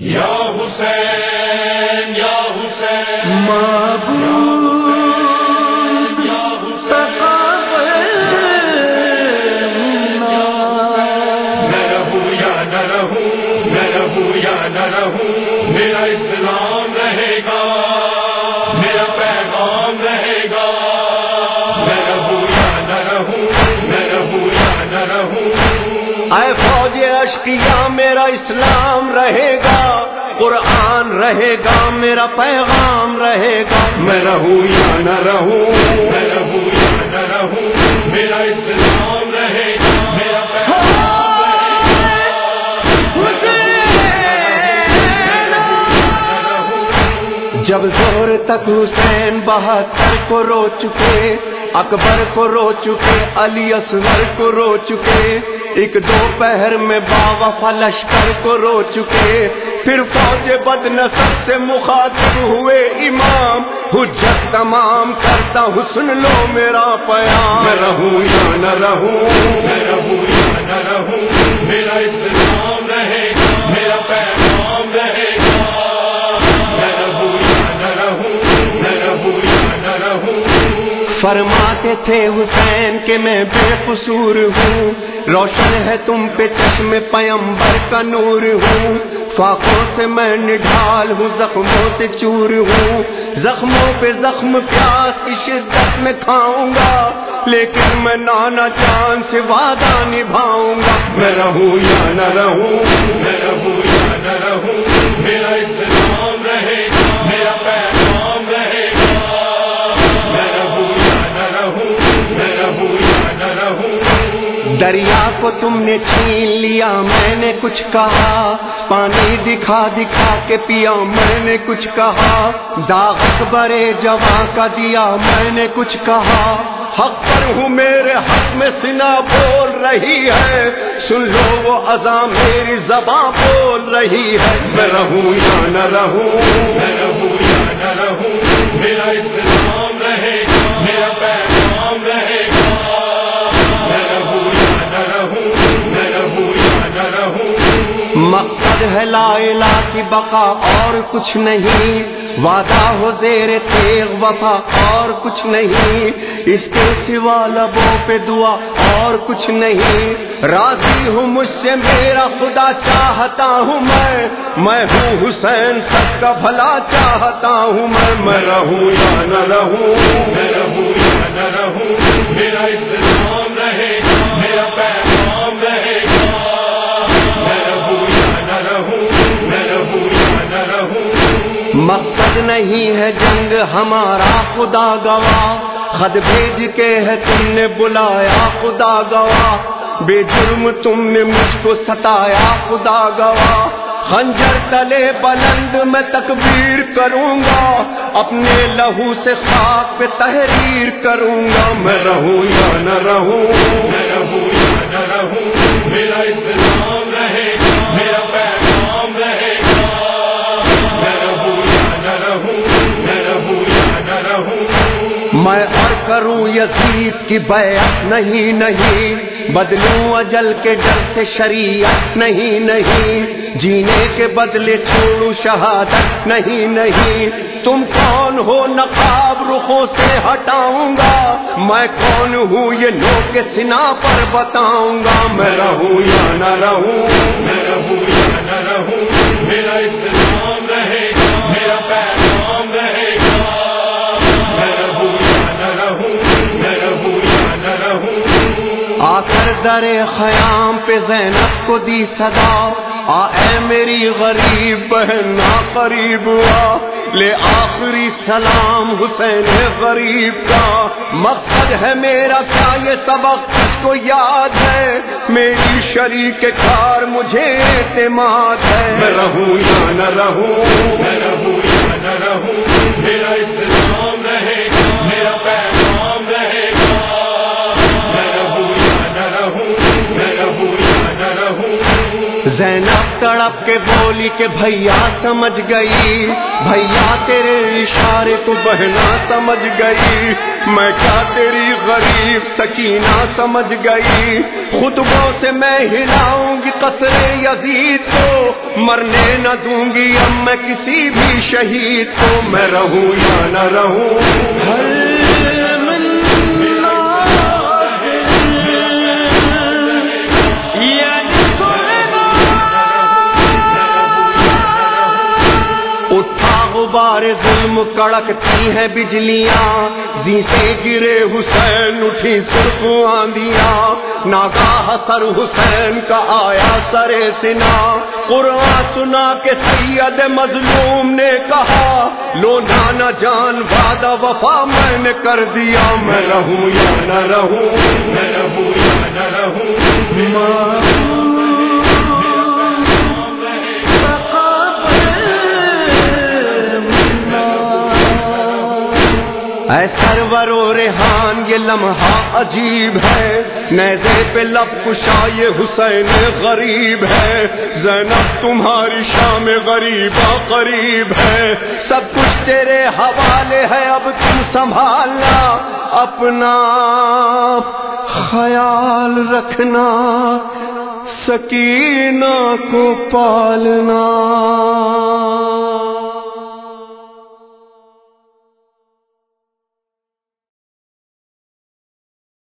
یا حسین یا حسین یا میں رہوں یا نہ رہوں میں رہوں یا نہ رہوں میرا اسلام رہے گا میرا پیغام رہے گا میں رہوں یا نہ رہوں میں رہوں یا نہ رہوں۔ اے فوج اشکیا میرا اسلام رہے گا، قرآن رہے گا، میرا پیغام رہے گا۔ میں رہوں یا نہ رہوں؟ میں رہوں یا نہ رہوں؟ میرا اسلام رہے گا جب زور تک حسین بہتر کو رو چکے، اکبر کو رو چکے، علی اصغر کو رو چکے ایک دو پہر میں باوفا لشکر کو رو چکے۔ پھر فوج بد نصر سے مخاطب ہوئے امام۔ حجت تمام کرتا حسن لو میرا پیام۔ میں رہوں یا نہ رہوں، میں رہوں یا نہ رہوں، میرا فرماتے تھے حسین کہ میں بے قصور ہوں۔ روشن ہے تم پہ چشم پیمبر کا نور ہوں۔ فاقوں سے میں نڈھال ہوں، زخموں سے چور ہوں۔ زخموں پہ زخم پیاس کی شدت میں کھاؤں گا، لیکن میں نانا چاند سے وعدہ نبھاؤں گا۔ میں رہوں یا نہ رہوں، میں رہوں یا نہ رہوں، میرا دریا کو تم نے چھین لیا، میں نے کچھ کہا۔ پانی دکھا دکھا کے پیا، میں نے کچھ کہا۔ داغ برے جوان کا دیا، میں نے کچھ کہا۔ حق پر ہوں میرے حق میں سنا بول رہی ہے۔ سن لو وہ اذا میری زباں بول رہی ہے۔ میں رہوں یا نہ رہوں؟ میں رہوں یا نہ رہوں؟ میرا اسلام رہے گا، میرا پیغام رہے گا۔ ہے لا الہ کی بقا اور کچھ نہیں۔ وعدہ ہو زیر تیغ وفا اور کچھ نہیں۔ اس کے سوا لبوں پہ دعا اور کچھ نہیں۔ راضی ہوں مجھ سے، میرا خدا چاہتا ہوں میں۔ میں ہوں حسین سب کا بھلا چاہتا ہوں میں۔ میں رہوں یا نہ رہوں۔ میں رہوں یا نہ رہوں۔ میرا اسلام رہے میرا پیغام نہیں ہے جنگ ہمارا خدا گواہ۔ خط بھیج کے ہے تم نے بلایا خدا گواہ۔ بے جرم تم نے مجھ کو ستایا خدا گواہ۔ خنجر تلے بلند میں تکبیر کروں گا۔ اپنے لہو سے خاک پہ تحریر کروں گا۔ میں رہوں یا نہ رہوں؟ میں اور کروں یزید کی بیعت نہیں نہیں بدلوں اجل کے ڈر سے شریعت نہیں نہیں جینے کے بدلے چھوڑوں شہادت نہیں نہیں تم کون ہو نقاب رخوں سے ہٹاؤں گا میں کون ہوں یہ لو کے سنا پر بتاؤں گا میں میں رہوں یا نہ رہوں در خیام پہ زینب کو دی صدا۔ آ، اے میری غریب بہن آ قریب آ لے آخری سلام حسین غریب کا۔ مقصد ہے میرا کیا؟ یہ سبق کو یاد ہے۔ میری شریک کار مجھے اعتماد ہے۔ میں رہوں یا نہ رہوں؟ میں رہوں یا نہ رہوں؟ میرا زینب تڑپ کے بولی کہ بھیا سمجھ گئی۔ بھیا تیرے اشارے کو بہنا سمجھ گئی۔ میں کیا تیری غریب سکینہ سمجھ گئی۔ خطبوں سے میں ہلاؤں گی قصر یزید کو۔ مرنے نہ دوں گی اب میں کسی بھی شہید کو۔ میں رہوں یا نہ رہوں؟ غبار ظلم کڑکتی ہیں بجلیاں۔ زی سے گرے حسین اٹھی سرخ آندیاں۔ ناگاہ سر حسین کا آیا سرے سنا۔ قرآن سنا کے سید مظلوم نے کہا، لو نانا جان، وعدہ وفا میں نے کر دیا۔ میں رہوں یا نہ رہوں، میں رہوں یا نہ رہوں۔ اے سرور و ریحان، یہ لمحہ عجیب ہے۔ نیزے پہ لب کشا، یہ حسین غریب ہے۔ زینب تمہاری شام غریبہ قریب ہے۔ سب کچھ تیرے حوالے ہے، اب تم سنبھالنا اپنا خیال رکھنا، سکینہ کو پالنا۔